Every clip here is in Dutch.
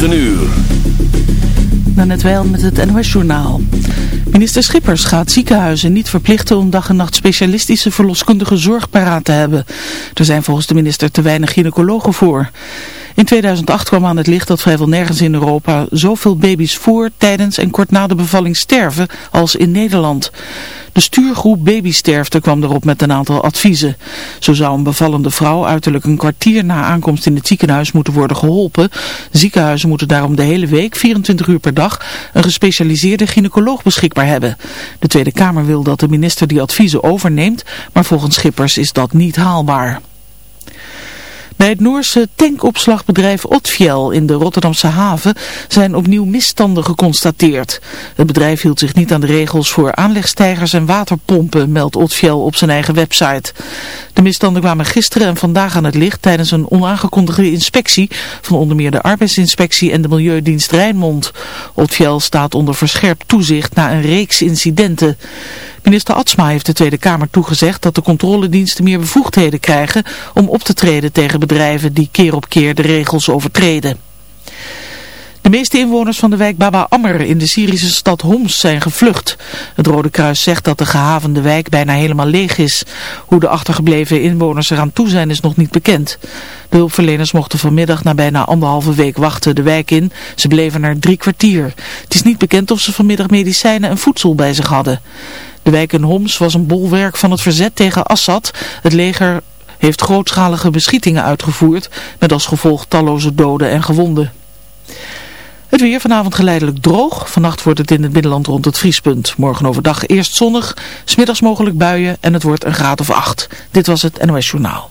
9 uur. net wel met het NOS Journaal. Minister Schippers gaat ziekenhuizen niet verplichten om dag en nacht specialistische verloskundige zorg paraat te hebben. Er zijn volgens de minister te weinig gynaecologen voor. In 2008 kwam aan het licht dat vrijwel nergens in Europa zoveel baby's voor, tijdens en kort na de bevalling sterven als in Nederland. De stuurgroep Babysterfte kwam erop met een aantal adviezen. Zo zou een bevallende vrouw uiterlijk een kwartier na aankomst in het ziekenhuis moeten worden geholpen. Ziekenhuizen moeten daarom de hele week, 24 uur per dag, een gespecialiseerde gynaecoloog beschikbaar hebben. De Tweede Kamer wil dat de minister die adviezen overneemt, maar volgens Schippers is dat niet haalbaar. Bij het Noorse tankopslagbedrijf Otfiel in de Rotterdamse haven zijn opnieuw misstanden geconstateerd. Het bedrijf hield zich niet aan de regels voor aanlegstijgers en waterpompen, meldt Otfiel op zijn eigen website. De misstanden kwamen gisteren en vandaag aan het licht tijdens een onaangekondigde inspectie van onder meer de arbeidsinspectie en de Milieudienst Rijnmond. Otfiel staat onder verscherpt toezicht na een reeks incidenten. Minister Atsma heeft de Tweede Kamer toegezegd dat de controlediensten meer bevoegdheden krijgen om op te treden tegen bedrijven die keer op keer de regels overtreden. De meeste inwoners van de wijk Baba Ammer in de Syrische stad Homs zijn gevlucht. Het Rode Kruis zegt dat de gehavende wijk bijna helemaal leeg is. Hoe de achtergebleven inwoners eraan toe zijn is nog niet bekend. De hulpverleners mochten vanmiddag na bijna anderhalve week wachten de wijk in. Ze bleven er drie kwartier. Het is niet bekend of ze vanmiddag medicijnen en voedsel bij zich hadden. De wijk in Homs was een bolwerk van het verzet tegen Assad. Het leger heeft grootschalige beschietingen uitgevoerd met als gevolg talloze doden en gewonden. Het weer vanavond geleidelijk droog. Vannacht wordt het in het binnenland rond het vriespunt. Morgen overdag eerst zonnig, smiddags mogelijk buien en het wordt een graad of acht. Dit was het NOS Journaal.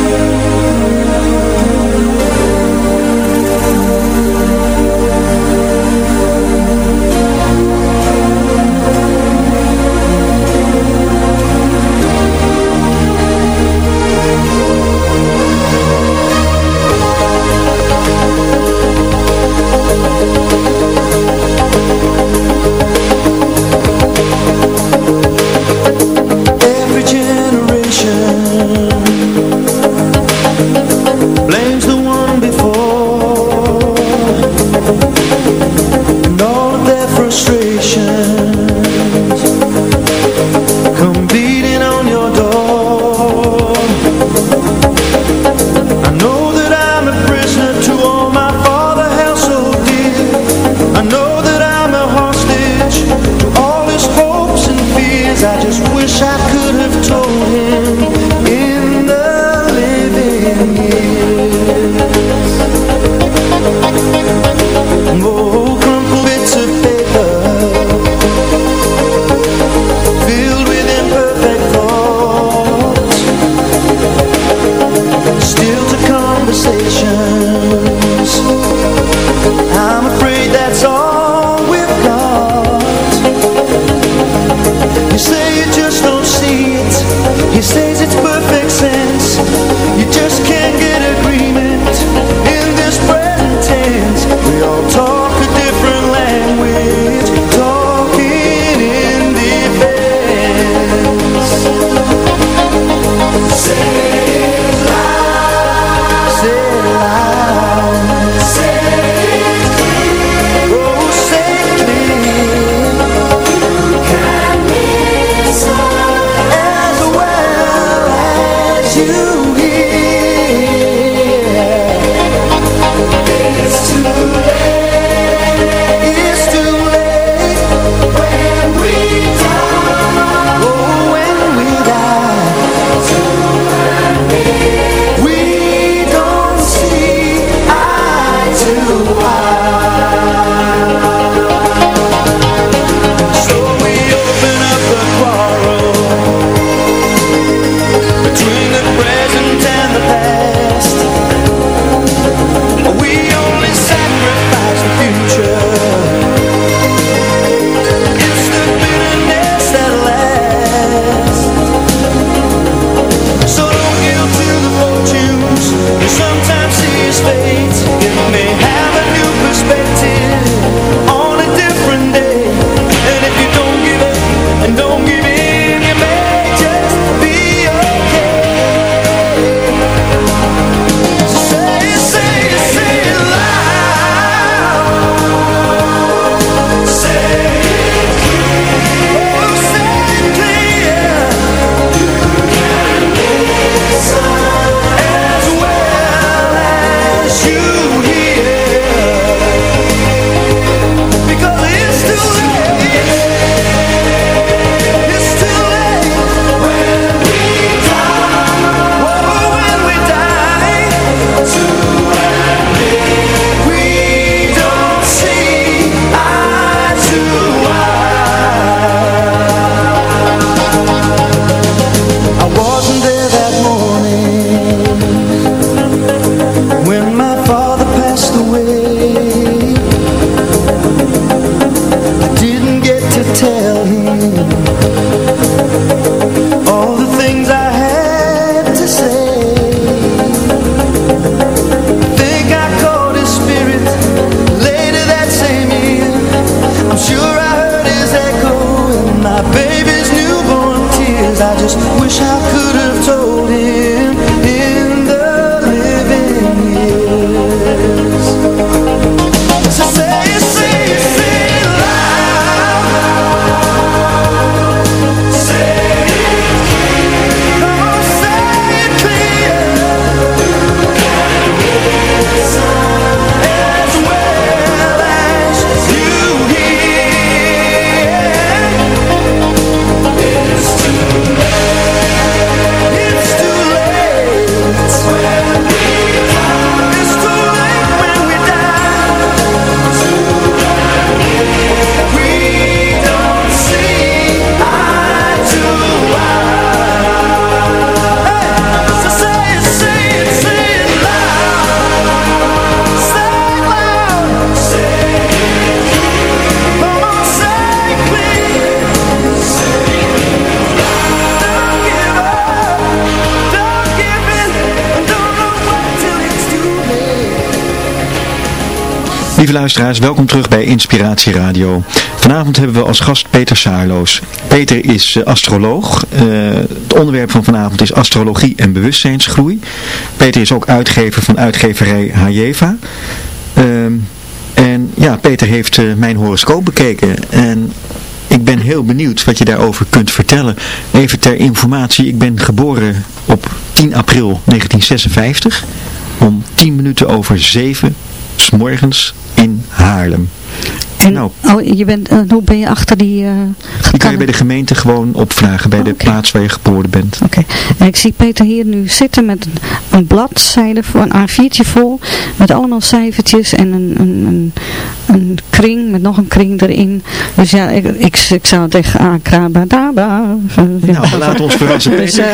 Lieve luisteraars, welkom terug bij Inspiratie Radio. Vanavond hebben we als gast Peter Saarloos. Peter is uh, astroloog. Uh, het onderwerp van vanavond is astrologie en bewustzijnsgroei. Peter is ook uitgever van uitgeverij Hajeva. Uh, en ja, Peter heeft uh, mijn horoscoop bekeken en ik ben heel benieuwd wat je daarover kunt vertellen. Even ter informatie, ik ben geboren op 10 april 1956 om 10 minuten over 7 s morgens in Haarlem. En, nou, oh, je bent, uh, hoe ben je achter die... Uh, die kan je bij de gemeente gewoon opvragen, bij oh, de plaats waar je geboren bent. Oké, okay. en ik zie Peter hier nu zitten met een, een bladzijde voor een A4'tje vol, met allemaal cijfertjes en een, een, een, een kring, met nog een kring erin. Dus ja, ik, ik, ik zou tegen akrabadaba... Nou, laat ons verrassen. Dus, uh,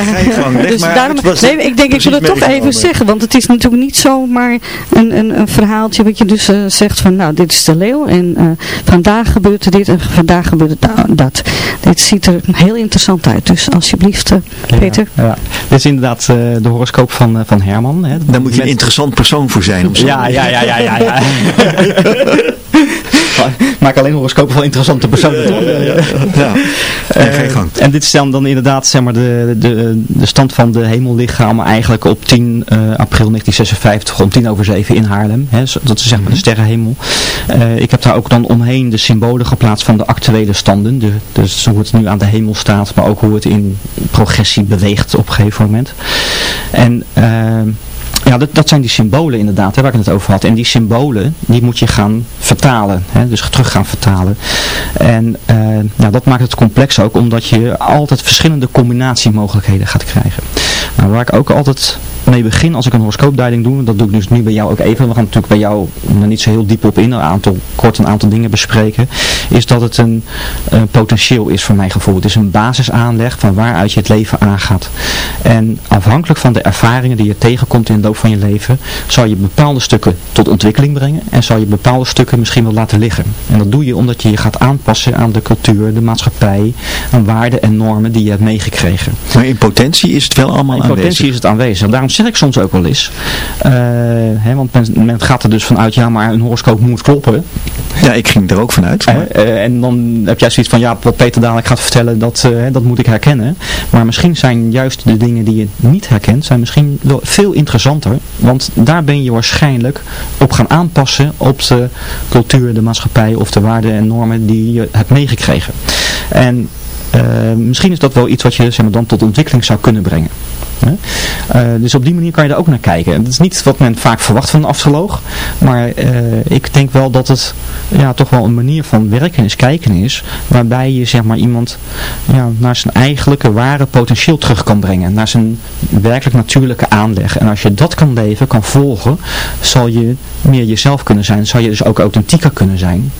dus daarom, nee, ik denk, ik wil het toch even zeggen, want het is natuurlijk niet zomaar een, een, een verhaaltje wat je dus uh, zegt van, nou, dit is de leeuw en uh, vandaag gebeurt er dit en vandaag gebeurt er dat. Dit ziet er heel interessant uit, dus alsjeblieft uh, Peter. Ja, ja, Dit is inderdaad uh, de horoscoop van, uh, van Herman. Hè. Daar moet je een interessant persoon voor zijn. Om zo ja, ja, ja, ja, ja, ja. Maak alleen horoscopen van interessante personen. Ja, ja, ja, ja. Uh, gang. En dit is dan, dan inderdaad zeg maar, de, de, de stand van de hemellichamen eigenlijk op 10 uh, april 1956 om 10 over 7 in Haarlem. Hè, dat is zeg maar de sterrenhemel. Uh, ik heb daar ook dan omheen de symbolen geplaatst van de actuele standen. De, dus hoe het nu aan de hemel staat, maar ook hoe het in progressie beweegt op een gegeven moment. En... Ja, dat, dat zijn die symbolen inderdaad, hè, waar ik het over had. En die symbolen, die moet je gaan vertalen. Hè, dus terug gaan vertalen. En uh, dat maakt het complex ook, omdat je altijd verschillende combinatiemogelijkheden gaat krijgen. Nou, waar ik ook altijd mee begin als ik een horoscoopduiding doe, dat doe ik dus nu bij jou ook even, we gaan natuurlijk bij jou er niet zo heel diep op in, een aantal, kort een aantal dingen bespreken, is dat het een uh, potentieel is voor mijn gevoel. Het is een basisaanleg van waaruit je het leven aangaat. En afhankelijk van de ervaringen die je tegenkomt in de loop van je leven, zal je bepaalde stukken tot ontwikkeling brengen en zal je bepaalde stukken misschien wel laten liggen. En dat doe je omdat je je gaat aanpassen aan de cultuur, de maatschappij, aan waarden en normen die je hebt meegekregen. Maar in potentie is het wel allemaal in aanwezig? In potentie is het aanwezig. Daarom zeg ik soms ook wel eens. Uh, hè, want men, men, gaat er dus vanuit, ja maar een horoscoop moet kloppen. Ja, ik ging er ook vanuit. Maar... Uh, uh, en dan heb jij zoiets van, ja wat Peter dadelijk gaat vertellen, dat, dat moet ik herkennen. Maar misschien zijn juist de dingen die je niet herkent, zijn misschien wel veel interessanter. Want daar ben je waarschijnlijk op gaan aanpassen op de cultuur, de maatschappij of de waarden en normen die je hebt meegekregen. En uh, misschien is dat wel iets wat je zeg maar, dan tot ontwikkeling zou kunnen brengen. Uh, dus op die manier kan je daar ook naar kijken. Dat is niet wat men vaak verwacht van een astroloog. Maar uh, ik denk wel dat het ja, toch wel een manier van werken is, kijken is. Waarbij je zeg maar, iemand ja, naar zijn eigenlijke ware potentieel terug kan brengen. Naar zijn werkelijk natuurlijke aanleg. En als je dat kan leven, kan volgen, zal je meer jezelf kunnen zijn. Zal je dus ook authentieker kunnen zijn.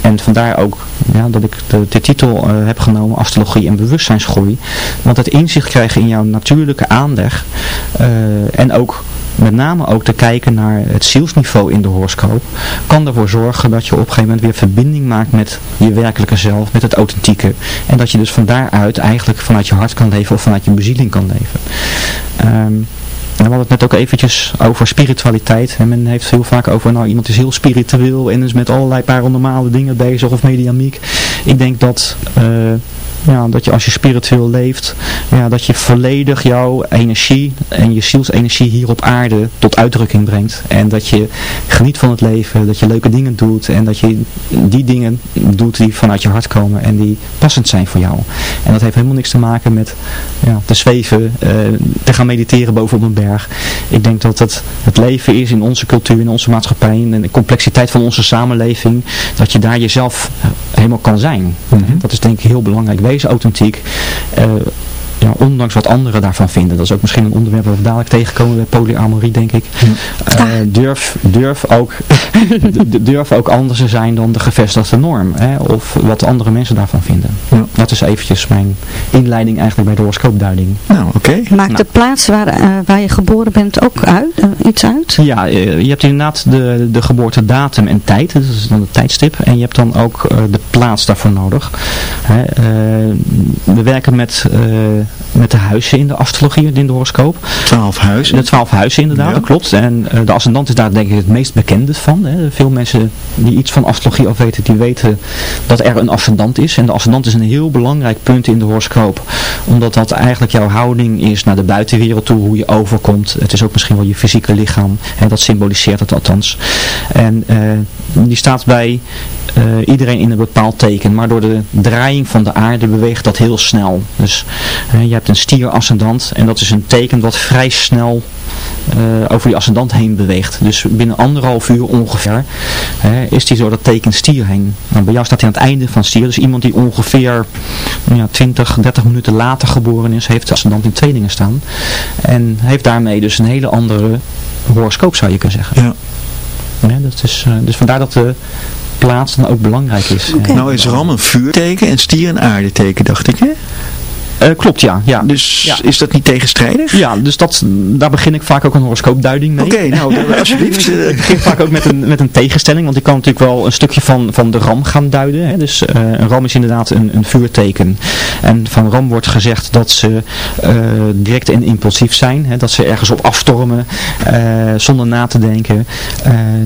En vandaar ook ja, dat ik de, de titel uh, heb genomen, astrologie en bewustzijnsgroei. Want het inzicht krijgen in jouw natuurlijke aanleg uh, en ook met name ook te kijken naar het zielsniveau in de horoscoop, kan ervoor zorgen dat je op een gegeven moment weer verbinding maakt met je werkelijke zelf, met het authentieke. En dat je dus van daaruit eigenlijk vanuit je hart kan leven of vanuit je bezieling kan leven. Um, we hadden het net ook eventjes over spiritualiteit. En men heeft heel vaak over, nou iemand is heel spiritueel en is met allerlei paranormale dingen bezig of mediamiek. Ik denk dat, uh, ja, dat je als je spiritueel leeft, ja, dat je volledig jouw energie en je zielsenergie hier op aarde tot uitdrukking brengt. En dat je geniet van het leven, dat je leuke dingen doet en dat je die dingen doet die vanuit je hart komen en die passend zijn voor jou. En dat heeft helemaal niks te maken met ja, te zweven, uh, te gaan mediteren bovenop een berg. Ik denk dat het het leven is in onze cultuur, in onze maatschappij, en de complexiteit van onze samenleving, dat je daar jezelf helemaal kan zijn. Mm -hmm. Dat is denk ik heel belangrijk. Wees authentiek. Ja, ondanks wat anderen daarvan vinden. Dat is ook misschien een onderwerp waar we dadelijk tegenkomen bij polyamorie, denk ik. Uh, durf, durf, ook, durf ook anders te zijn dan de gevestigde norm. Hè? Of wat andere mensen daarvan vinden. Ja. Dat is eventjes mijn inleiding eigenlijk bij de horoscoopduiding. Nou, oké. Okay. Maakt nou. de plaats waar, uh, waar je geboren bent ook uit, uh, iets uit? Ja, je hebt inderdaad de, de geboortedatum en tijd. Dat is dan het tijdstip. En je hebt dan ook de plaats daarvoor nodig. Hè? we werken met met de huizen in de astrologie, in de horoscoop. Twaalf huizen? De twaalf huizen inderdaad, ja. dat klopt. En uh, de ascendant is daar denk ik het meest bekende van. Hè. Veel mensen die iets van astrologie af weten, die weten dat er een ascendant is. En de ascendant is een heel belangrijk punt in de horoscoop. Omdat dat eigenlijk jouw houding is naar de buitenwereld toe, hoe je overkomt. Het is ook misschien wel je fysieke lichaam. En dat symboliseert het althans. En uh, die staat bij uh, iedereen in een bepaald teken. Maar door de draaiing van de aarde beweegt dat heel snel. Dus je hebt een stier ascendant en dat is een teken wat vrij snel uh, over die ascendant heen beweegt. Dus binnen anderhalf uur ongeveer is die door dat teken stier heen. Nou, bij jou staat hij aan het einde van stier. Dus iemand die ongeveer ja, 20, 30 minuten later geboren is, heeft de ascendant in tweelingen staan. En heeft daarmee dus een hele andere horoscoop zou je kunnen zeggen. Ja. Ja, dat is, uh, dus vandaar dat de plaats dan ook belangrijk is. Okay. Nou is Ram een vuurteken en stier een aardeteken, dacht ik hè? Uh, klopt, ja. ja. Dus ja. is dat niet tegenstrijdig? Ja, dus dat, daar begin ik vaak ook een horoscoopduiding mee. Oké, okay, nou alsjeblieft. ik begin vaak ook met een, met een tegenstelling, want ik kan natuurlijk wel een stukje van, van de ram gaan duiden. Hè. Dus uh, een ram is inderdaad een, een vuurteken. En van ram wordt gezegd dat ze uh, direct en impulsief zijn. Hè. Dat ze ergens op afstormen zonder na te denken.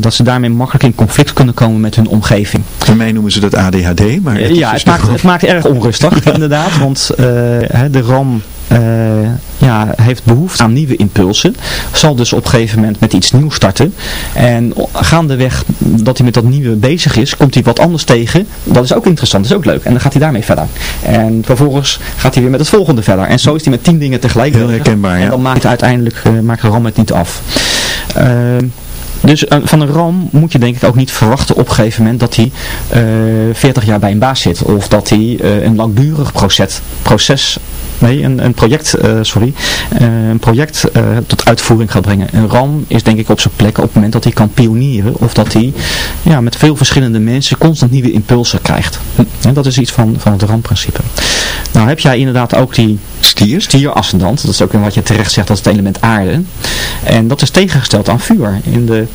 dat ze daarmee makkelijk in conflict kunnen komen met hun omgeving. Voor mij noemen ze dat ADHD. Maar het ja, het maakt, het maakt erg onrustig inderdaad, want de RAM uh, ja, heeft behoefte aan nieuwe impulsen. Zal dus op een gegeven moment met iets nieuws starten. En gaandeweg dat hij met dat nieuwe bezig is, komt hij wat anders tegen. Dat is ook interessant, dat is ook leuk. En dan gaat hij daarmee verder. En vervolgens gaat hij weer met het volgende verder. En zo is hij met tien dingen tegelijk. Heel herkenbaar, ja. En dan maakt hij uiteindelijk uh, maakt de RAM het niet af. Uh, dus uh, van een ram moet je denk ik ook niet verwachten op een gegeven moment dat hij uh, 40 jaar bij een baas zit. Of dat hij uh, een langdurig proces, proces nee, een, een project, sorry, een project tot uitvoering gaat brengen. Een RAM is denk ik op zijn plek op het moment dat hij kan pionieren of dat hij ja, met veel verschillende mensen constant nieuwe impulsen krijgt. En dat is iets van, van het RAM-principe. Nou heb jij inderdaad ook die stier, stier ascendant, dat is ook wat je terecht zegt, dat is het element aarde. En dat is tegengesteld aan vuur. In de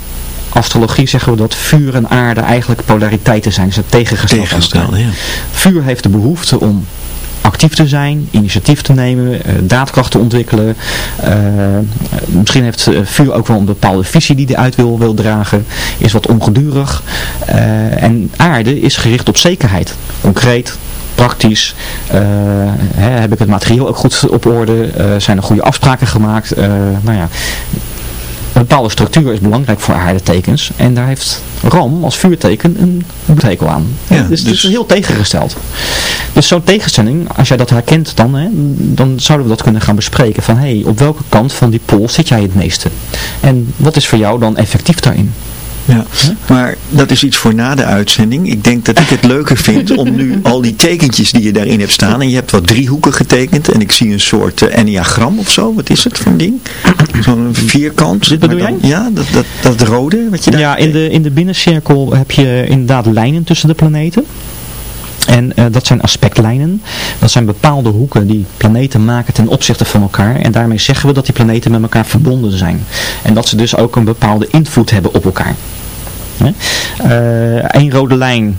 astrologie zeggen we dat vuur en aarde eigenlijk polariteiten zijn. Ze. Tegengesteld, ja. Vuur heeft de behoefte om actief te zijn, initiatief te nemen, uh, daadkracht te ontwikkelen. Uh, misschien heeft uh, vuur ook wel een bepaalde visie die hij uit wil, wil dragen. Is wat ongedurig. en aarde is gericht op zekerheid. Concreet, praktisch. Hè, heb ik het materieel ook goed op orde? zijn er goede afspraken gemaakt? nou ja, bepaalde structuur is belangrijk voor aardetekens. En daar heeft Ram als vuurteken een tekel aan. Ja, dus, dus het is heel tegengesteld. Dus zo'n tegenstelling, als jij dat herkent dan, hè, dan zouden we dat kunnen gaan bespreken. Van hé, hey, op welke kant van die pool zit jij het meeste? En wat is voor jou dan effectief daarin? Ja, maar dat is iets voor na de uitzending. Ik denk dat ik het leuker vind om nu al die tekentjes die je daarin hebt staan. En je hebt wat driehoeken getekend. En ik zie een soort uh, enneagram of zo. Wat is het voor een ding? Zo'n vierkant. Dit bedoel jij? Ja, dat, dat, dat rode wat je daar Ja, in de, in de binnencirkel heb je inderdaad lijnen tussen de planeten. En uh, dat zijn aspectlijnen. Dat zijn bepaalde hoeken die planeten maken ten opzichte van elkaar. En daarmee zeggen we dat die planeten met elkaar verbonden zijn. En dat ze dus ook een bepaalde invloed hebben op elkaar. Eén uh, rode lijn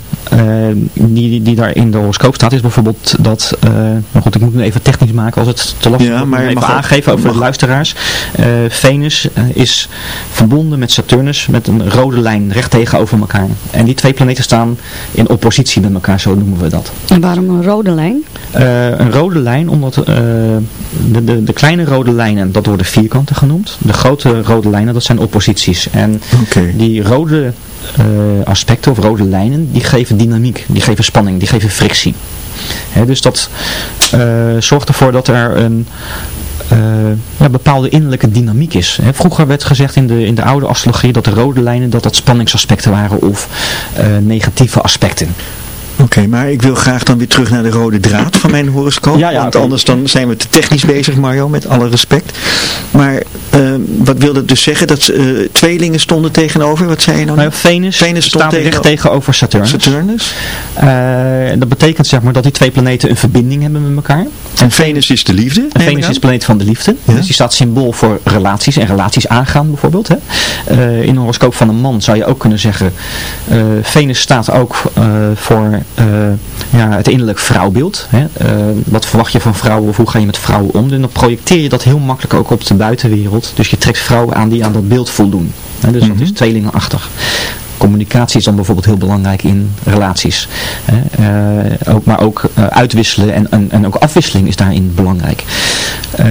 die, die daar in de horoscoop staat is bijvoorbeeld dat, uh, maar goed ik moet het even technisch maken als het te lastig ja, maar even aangeven over de luisteraars. Uh, Venus is verbonden met Saturnus met een rode lijn recht tegenover elkaar. En die twee planeten staan in oppositie met elkaar, zo noemen we dat. En waarom een rode lijn? een rode lijn omdat de, de, de kleine rode lijnen, dat worden vierkanten genoemd. De grote rode lijnen, dat zijn opposities. En okay. die rode uh, aspecten of rode lijnen, die geven dynamiek, die geven spanning, die geven frictie. Dus dat uh, zorgt ervoor dat er een uh, ja, bepaalde innerlijke dynamiek is. Vroeger werd gezegd in de, in de oude astrologie dat de rode lijnen dat dat spanningsaspecten waren of negatieve aspecten. Oké, okay, maar ik wil graag dan weer terug naar de rode draad van mijn horoscoop. Ja, ja, want okay. anders dan zijn we te technisch bezig, Mario, met alle respect. Maar uh, wat wil dat dus zeggen? Dat uh, tweelingen stonden tegenover? Wat zei je nou? nou Venus, Venus stond staat recht tegenover Saturnus. Saturnus? Uh, dat betekent zeg maar dat die twee planeten een verbinding hebben met elkaar. En Venus is de liefde? En Venus is de planeet van de liefde. Ja. Dus die staat symbool voor relaties en relaties aangaan bijvoorbeeld. Hè. Uh, in een horoscoop van een man zou je ook kunnen zeggen, Venus staat ook voor ja, het innerlijk vrouwbeeld. Hè. wat verwacht je van vrouwen of hoe ga je met vrouwen om? En dan projecteer je dat heel makkelijk ook op de buitenwereld. Dus je trekt vrouwen aan die aan dat beeld voldoen. Hè. Dus mm -hmm. dat is tweelingenachtig communicatie is dan bijvoorbeeld heel belangrijk in relaties. Hè? ook, maar ook uitwisselen en, en, en, ook afwisseling is daarin belangrijk.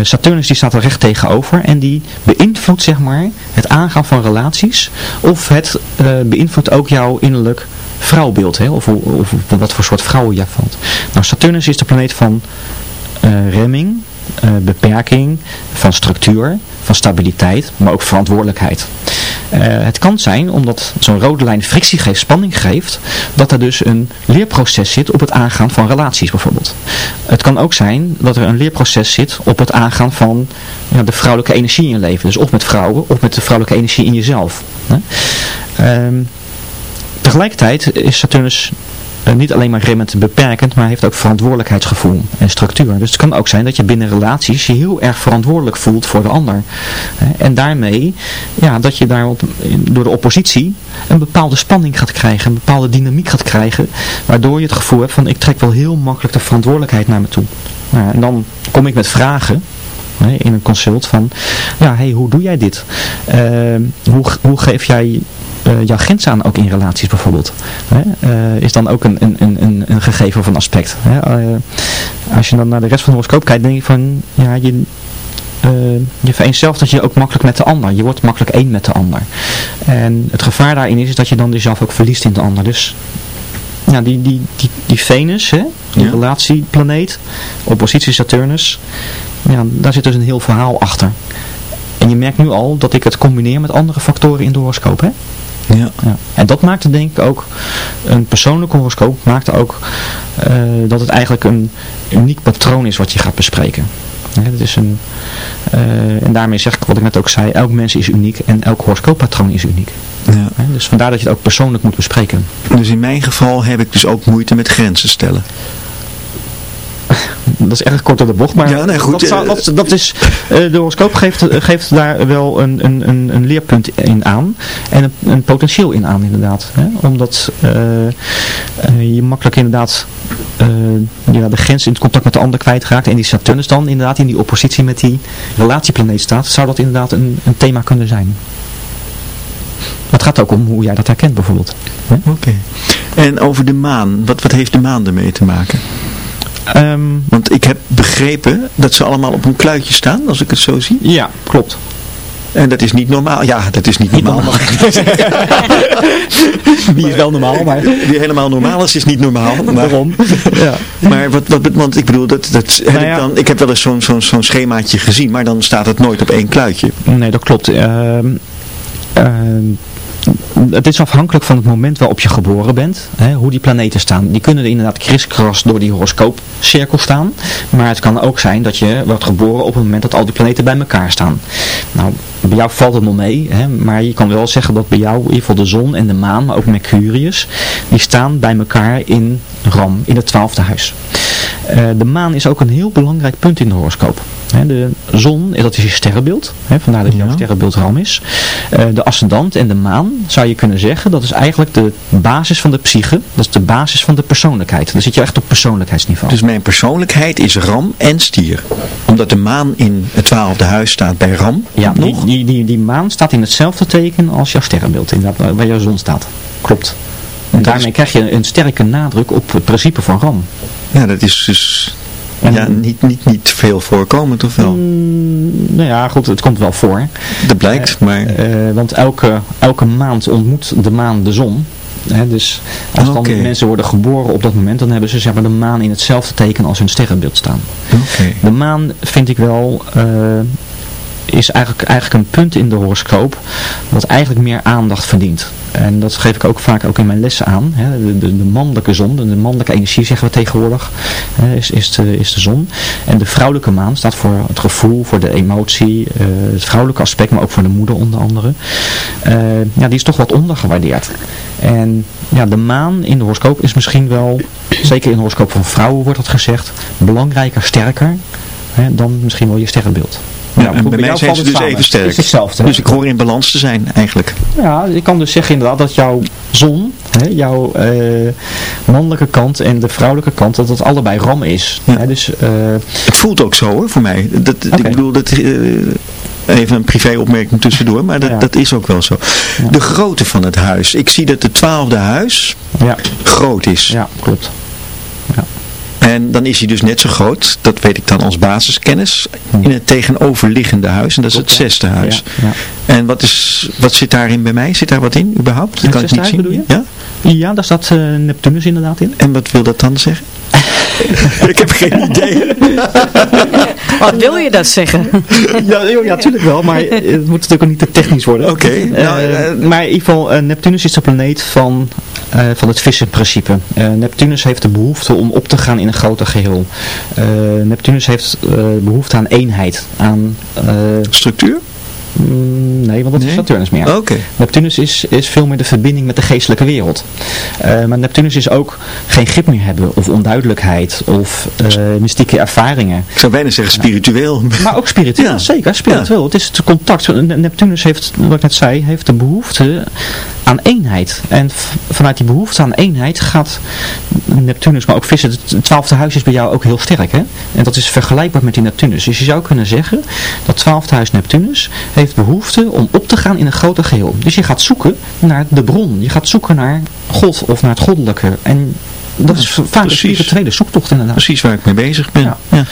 Saturnus die staat er recht tegenover en die beïnvloedt zeg maar het aangaan van relaties of het beïnvloedt ook jouw innerlijk vrouwbeeld, hè? Of, of, wat voor soort vrouwen jij valt. Nou, Saturnus is de planeet van uh, remming, uh, beperking, van structuur, van stabiliteit, maar ook verantwoordelijkheid. Uh, het kan zijn, omdat zo'n rode lijn frictie geeft, spanning geeft, dat er dus een leerproces zit op het aangaan van relaties bijvoorbeeld. Het kan ook zijn dat er een leerproces zit op het aangaan van ja, de vrouwelijke energie in je leven. Dus of met vrouwen, of met de vrouwelijke energie in jezelf. Hè? Uh, Tegelijkertijd is Saturnus uh, niet alleen maar remmend beperkend, maar heeft ook verantwoordelijkheidsgevoel en structuur. Dus het kan ook zijn dat je binnen relaties je heel erg verantwoordelijk voelt voor de ander. En daarmee, ja, dat je daar door de oppositie een bepaalde spanning gaat krijgen, een bepaalde dynamiek gaat krijgen, waardoor je het gevoel hebt van ik trek wel heel makkelijk de verantwoordelijkheid naar me toe. Nou, en dan kom ik met vragen in een consult van, ja, hey, hoe doe jij dit? Uh, hoe, hoe geef jij jouw grens aan ook in relaties bijvoorbeeld. Hè? Uh, is dan ook een, een, een, een gegeven of een aspect. Hè? Uh, als je dan naar de rest van de horoscoop kijkt, denk je van, ja, je, je vereenzelft je ook makkelijk met de ander. Je wordt makkelijk één met de ander. En het gevaar daarin is, is dat je dan jezelf ook verliest in de ander. Dus ja, die, die, die, die Venus, hè, die ja. relatieplaneet, oppositie Saturnus, ja, daar zit dus een heel verhaal achter. En je merkt nu al dat ik het combineer met andere factoren in de horoscoop. Hè? Ja. ja. En dat maakte denk ik ook, een persoonlijk horoscoop maakte ook uh, dat het eigenlijk een uniek patroon is wat je gaat bespreken. Ja, dat is een, uh, en daarmee zeg ik wat ik net ook zei, elk mens is uniek en elk horoscooppatroon is uniek. Ja. Dus vandaar dat je het ook persoonlijk moet bespreken. Dus in mijn geval heb ik dus ook moeite met grenzen stellen dat is erg kort op de bocht, maar ja, nee, goed, dat, dat, dat, is, uh, de horoscoop geeft, geeft daar wel een, een, een, leerpunt in aan en een, een potentieel in aan inderdaad. Hè? Omdat je makkelijk inderdaad ja, de grens in het contact met de ander kwijtraakt en die Saturnus dan inderdaad in die oppositie met die relatieplaneet staat, zou dat inderdaad een, een thema kunnen zijn. Het gaat ook om hoe jij dat herkent bijvoorbeeld. Oké. En over de maan, wat, wat heeft de maan ermee te maken? Um, Want ik heb begrepen dat ze allemaal op een kluitje staan, als ik het zo zie. Ja, klopt. En dat is niet normaal. Ja, dat is niet normaal. Die is wel normaal, maar... Die helemaal normaal is, is niet normaal. Maar, Waarom? Ja. Maar wat, wat, want ik bedoel, dat, dat heb nou ja. ik, dan, ik heb wel eens zo'n zo'n zo'n schemaatje gezien, maar dan staat het nooit op één kluitje. Nee, dat klopt. Uh, uh, het is afhankelijk van het moment waarop je geboren bent, hè, hoe die planeten staan. Die kunnen er inderdaad kriskras door die horoscoopcirkel staan, maar het kan ook zijn dat je wordt geboren op het moment dat al die planeten bij elkaar staan. Nou, bij jou valt het nog mee, hè, maar je kan wel zeggen dat bij jou in ieder geval de zon en de maan, maar ook Mercurius, die staan bij elkaar in Ram, in het twaalfde huis. Uh, de maan is ook een heel belangrijk punt in de horoscoop. De zon, dat is je sterrenbeeld, vandaar dat jouw ja. sterrenbeeld Ram is. Uh, de ascendant en de maan, zou je kunnen zeggen, dat is eigenlijk de basis van de psyche, dat is de basis van de persoonlijkheid. Dan zit je echt op persoonlijkheidsniveau. Dus mijn persoonlijkheid is Ram en stier. Omdat de maan in het twaalfde huis staat bij Ram. Ja, nog? Die, die, die, maan staat in hetzelfde teken als jouw sterrenbeeld, inderdaad, waar jouw zon staat. Klopt. En daarmee krijg je een sterke nadruk op het principe van Ram. Ja, dat is dus en, ja, niet, niet, niet veel voorkomend of wel? Mm, nou ja, goed, het komt wel voor. Dat blijkt, uh, maar... Uh, want elke, elke maand ontmoet de maan de zon. He, dus als dan okay. mensen worden geboren op dat moment, dan hebben ze zeg maar, de maan in hetzelfde teken als hun sterrenbeeld staan. Okay. De maan vind ik wel... Uh, is eigenlijk, eigenlijk een punt in de horoscoop wat eigenlijk meer aandacht verdient. En dat geef ik ook vaak ook in mijn lessen aan. Hè. De, de, de, mannelijke zon, de mannelijke energie zeggen we tegenwoordig, hè, is, is, de, is de zon. En de vrouwelijke maan staat voor het gevoel, voor de emotie, uh, het vrouwelijke aspect, maar ook voor de moeder onder andere. Uh, ja, die is toch wat ondergewaardeerd. En ja, de maan in de horoscoop is misschien wel, zeker in de horoscoop van vrouwen wordt dat gezegd, belangrijker, sterker hè, dan misschien wel je sterrenbeeld. Ja, en bij mij zijn ze dus samen. even sterk. hetzelfde, dus ik hoor in balans te zijn eigenlijk. Ja, je kan dus zeggen inderdaad dat jouw zon, hè, jouw uh, mannelijke kant en de vrouwelijke kant, dat dat allebei ram is. Ja. Hè, dus, uh, het voelt ook zo hoor, voor mij. Dat, okay. Ik bedoel, dat, uh, Even een privéopmerking tussendoor, maar dat, dat is ook wel zo. De grootte van het huis. Ik zie dat het twaalfde huis ja. groot is. Ja, klopt. En dan is hij dus net zo groot, dat weet ik dan als basiskennis, hmm. in het tegenoverliggende huis. En dat is het zesde huis. Ja, ja. En wat, is, wat zit daarin bij mij? Zit daar wat in überhaupt? Dat kan ik niet zien. Ja? ja, daar staat uh, Neptunus inderdaad in. En wat wil dat dan zeggen? ik heb geen idee. Wat wil je dat zeggen? ja, ja, natuurlijk wel, maar het moet natuurlijk ook niet te technisch worden. Oké. Eh, nou, uh, maar in ieder geval, Neptunus is de planeet van, van het vissenprincipe. Neptunus heeft de behoefte om op te gaan in een groter geheel. Neptunus heeft behoefte aan eenheid, aan... Structuur? Mm, nee, want dat is Saturnus meer. Okay. Neptunus is, is veel meer de verbinding met de geestelijke wereld. Uh, maar Neptunus is ook geen grip meer hebben, of onduidelijkheid, of uh, mystieke ervaringen. Ik zou bijna zeggen spiritueel. Maar ook spiritueel, ja. zeker, spiritueel. Het is het contact. Neptunus heeft, wat ik net zei, heeft de behoefte aan eenheid. En vanuit die behoefte aan eenheid gaat Neptunus, maar ook vissen, het twaalfde huis is bij jou ook heel sterk. Hè? En dat is vergelijkbaar met die Neptunus. Dus je zou kunnen zeggen, dat twaalfde huis Neptunus heeft behoefte om op te gaan in een groter geheel. Dus je gaat zoeken naar de bron. Je gaat zoeken naar God of naar het goddelijke. En dat is vaak de spirituele zoektocht inderdaad. Precies waar ik mee bezig ben. Ja.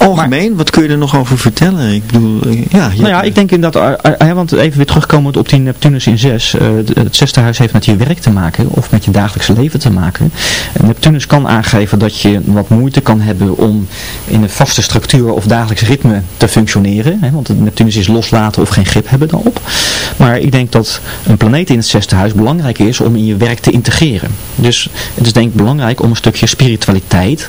Algemeen, wat kun je er nog over vertellen? Ik bedoel, eh, ja. Nou ja, ik denk inderdaad, uh, uh, want even weer terugkomend op die Neptunus in 6. het zesde huis heeft met je werk te maken of met je dagelijkse leven te maken. Neptunus kan aangeven dat je wat moeite kan hebben om in een vaste structuur of dagelijks ritme te functioneren. Hè, want Neptunus is loslaten of geen grip hebben daarop. Maar ik denk dat een planeet in het zesde huis belangrijk is om in je werk te integreren. Dus het is denk ik belangrijk om een stukje spiritualiteit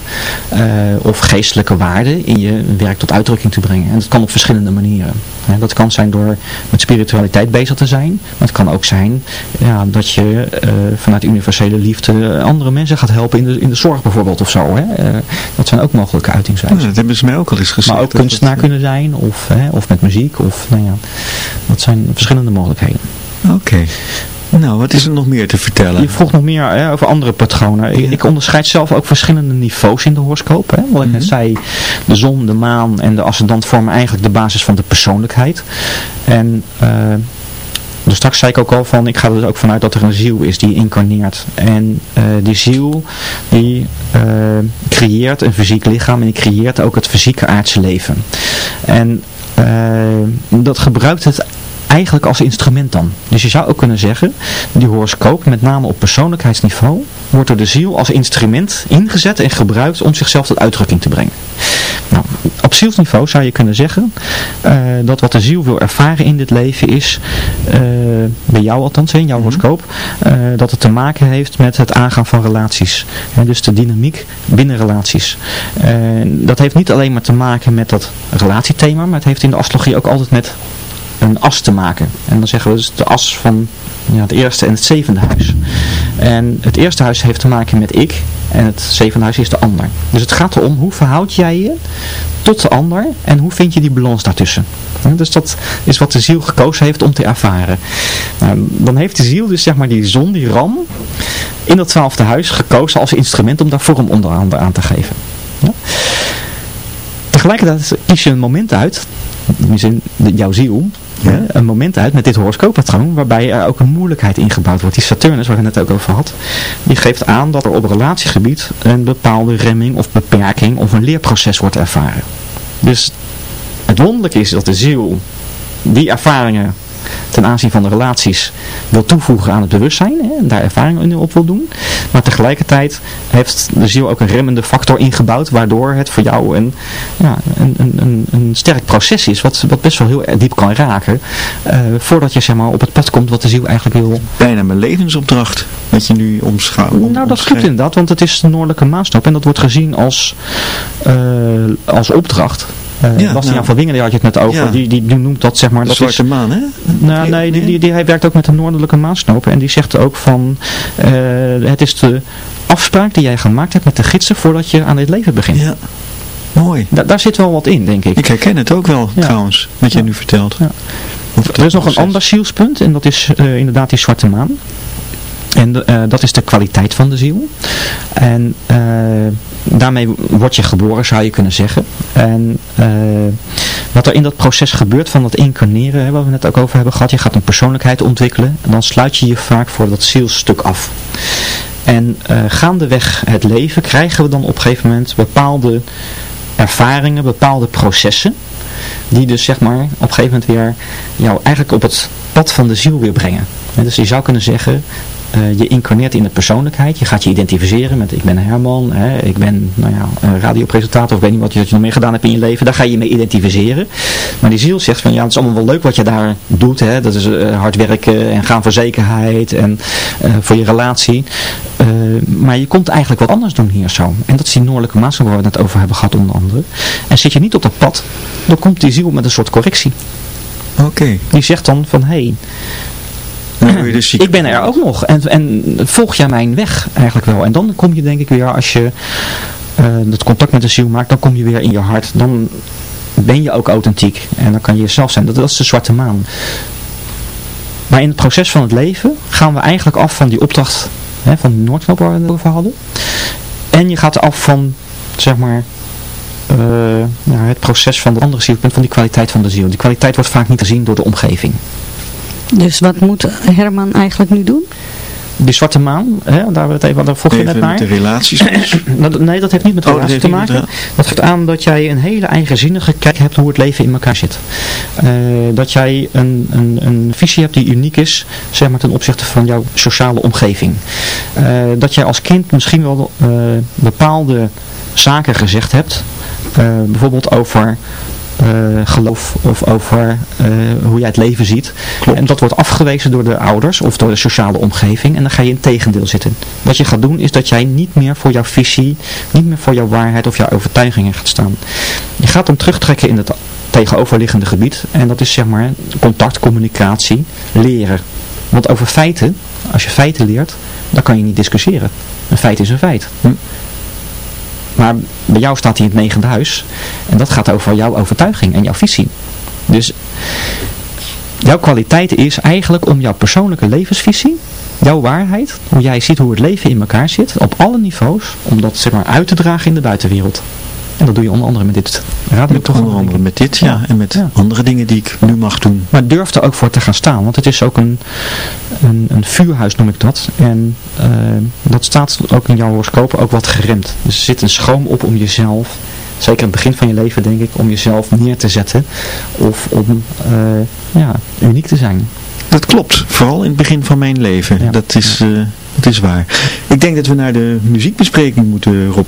of geestelijke waarden in je werk tot uitdrukking te brengen. En dat kan op verschillende manieren. Dat kan zijn door met spiritualiteit bezig te zijn. Maar het kan ook zijn ja, dat je uh, vanuit universele liefde andere mensen gaat helpen in de, in de zorg bijvoorbeeld of zo. Hè? Uh, dat zijn ook mogelijke uitingswijzen. dat hebben ze mij ook al eens gezegd. Maar ook kunstenaar kunnen zijn of, hè, of met muziek. Of, nou ja, dat zijn verschillende mogelijkheden. Oké. Nou, wat is er nog meer te vertellen? Je vroeg nog meer hè, over andere patronen. Ik, onderscheid zelf ook verschillende niveaus in de horoscoop. Hè. Wat ik net mhm. zei, de zon, de maan en de ascendant vormen eigenlijk de basis van de persoonlijkheid. En... Uh, dus straks zei ik ook al van, ik ga er dus ook vanuit dat er een ziel is die incarneert. En uh, die ziel die uh, creëert een fysiek lichaam en die creëert ook het fysieke aardse leven. En uh, dat gebruikt het eigenlijk als instrument dan. Dus je zou ook kunnen zeggen, die horoscoop, met name op persoonlijkheidsniveau, wordt door de ziel als instrument ingezet en gebruikt om zichzelf tot uitdrukking te brengen. Nou, op zielsniveau zou je kunnen zeggen uh, dat wat de ziel wil ervaren in dit leven is, uh, bij jou althans, in jouw mhm. horoscoop, uh, dat het te maken heeft met het aangaan van relaties. En dus de dynamiek binnen relaties. dat heeft niet alleen maar te maken met dat relatiethema, maar het heeft in de astrologie ook altijd met een as te maken. En dan zeggen we dus de as van ja, het eerste en het zevende huis. En het eerste huis heeft te maken met ik en het zevende huis is de ander. Dus het gaat erom hoe verhoud jij je tot de ander en hoe vind je die balans daartussen. dus dat is wat de ziel gekozen heeft om te ervaren. Nou, dan heeft de ziel dus zeg maar die zon, die ram, in dat twaalfde huis gekozen als instrument om daar vorm onder andere aan te geven. Ja? Tegelijkertijd kies je een moment uit, in jouw ziel, een moment uit met dit horoscooppatroon waarbij er ook een moeilijkheid ingebouwd wordt. Die Saturnus, waar ik het net ook over had, die geeft aan dat er op relatiegebied een bepaalde remming of beperking of een leerproces wordt ervaren. Dus het wonderlijke is dat de ziel die ervaringen ten aanzien van de relaties wil toevoegen aan het bewustzijn hè, en daar ervaringen op wil doen. Maar tegelijkertijd heeft de ziel ook een remmende factor ingebouwd waardoor het voor jou een, ja, een, een, een, sterk proces is wat, wat best wel heel diep kan raken uh, voordat je zeg maar, op het pad komt wat de ziel eigenlijk wil. Bijna mijn levensopdracht wat je nu omschouwt. Om, nou dat klopt inderdaad, want het is de noordelijke Maasstap en dat wordt gezien als, uh, als opdracht. Uh, ja, Bastiaan nou, van Wingen, die had je het net over, die, die, noemt dat zeg maar... De dat zwarte is, maan, hè? Nou, nee, die, die, die, hij werkt ook met de noordelijke maansnopen en die zegt ook van, uh, het is de afspraak die jij gemaakt hebt met de gidsen voordat je aan dit leven begint. Ja, mooi. Da daar zit wel wat in, denk ik. Ik herken het ook wel, trouwens, wat je nu vertelt. Ja. Er is nog een ander zielspunt en dat is uh, inderdaad die zwarte maan. En uh, dat is de kwaliteit van de ziel. En uh, daarmee word je geboren, zou je kunnen zeggen. En uh, wat er in dat proces gebeurt van dat incarneren, hè, waar we net ook over hebben gehad. Je gaat een persoonlijkheid ontwikkelen en dan sluit je je vaak voor dat zielstuk af. En gaandeweg het leven krijgen we dan op een gegeven moment bepaalde ervaringen, bepaalde processen. Die dus zeg maar op een gegeven moment weer jou eigenlijk op het pad van de ziel weer brengen. dus je zou kunnen zeggen, uh, je incarneert in de persoonlijkheid. Je gaat je identificeren met ik ben Herman, hè, ik ben nou ja, een radiopresentator of ik weet niet wat je, wat je nog meer gedaan hebt in je leven. Daar ga je je mee identificeren. Maar die ziel zegt van ja, het is allemaal wel leuk wat je daar doet. Hè. Dat is uh, hard werken en gaan voor zekerheid en uh, voor je relatie. maar je komt eigenlijk wat anders doen hier zo. En dat is die noordelijke massa waar we het net over hebben gehad onder andere. En zit je niet op dat pad, dan komt die ziel met een soort correctie. Oké. Die zegt dan van, hé, hey, dus ik ben er ook nog. En, en volg jij mijn weg eigenlijk wel. En dan kom je denk ik weer, als je uh, dat contact met de ziel maakt, dan kom je weer in je hart. Dan ben je ook authentiek. En dan kan je jezelf zijn. Dat, dat is de zwarte maan. Maar in het proces van het leven gaan we eigenlijk af van die opdracht hè, van de Noordknop waar we het over hadden. En je gaat af van, zeg maar, uh, nou, het proces van de andere ziel, van die kwaliteit van de ziel. Die kwaliteit wordt vaak niet gezien door de omgeving. Dus wat moet Herman eigenlijk nu doen? Die zwarte maan, hè, daar, het even, daar vroeg je net naar. de relaties? nee, dat heeft niet met oh, relaties te maken. Dat geeft aan dat jij een hele eigenzinnige kijk hebt hoe het leven in elkaar zit. Uh, dat jij een, een, een visie hebt die uniek is, zeg maar ten opzichte van jouw sociale omgeving. Uh, dat jij als kind misschien wel uh, bepaalde zaken gezegd hebt. bijvoorbeeld over geloof of over uh, hoe jij het leven ziet. Klopt. En dat wordt afgewezen door de ouders of door de sociale omgeving en dan ga je in tegendeel zitten. Wat je gaat doen is dat jij niet meer voor jouw visie, niet meer voor jouw waarheid of jouw overtuigingen gaat staan. Je gaat hem terugtrekken in het tegenoverliggende gebied en dat is zeg maar contact, communicatie, leren. Want over feiten, als je feiten leert, dan kan je niet discussiëren. Een feit is een feit. Maar bij jou staat hij in het negende huis. En dat gaat over jouw overtuiging en jouw visie. Dus jouw kwaliteit is eigenlijk om jouw persoonlijke levensvisie, jouw waarheid, hoe jij ziet hoe het leven in elkaar zit, op alle niveaus, om dat zeg maar uit te dragen in de buitenwereld. En dat doe je onder andere met dit radioprogramma. Onder andere met dit, ja. En met andere dingen die ik nu mag doen. Maar durf er ook voor te gaan staan. Want het is ook een, een, een vuurhuis noem ik dat. En uh, dat staat ook in jouw horoscoop ook wat geremd. Dus er zit een schroom op om jezelf zeker in het begin van je leven denk ik, om jezelf neer te zetten of om uh, ja, uniek te zijn. Dat klopt, vooral in het begin van mijn leven. Ja. Dat, is, uh, dat is waar. Ik denk dat we naar de muziekbespreking moeten, Rob.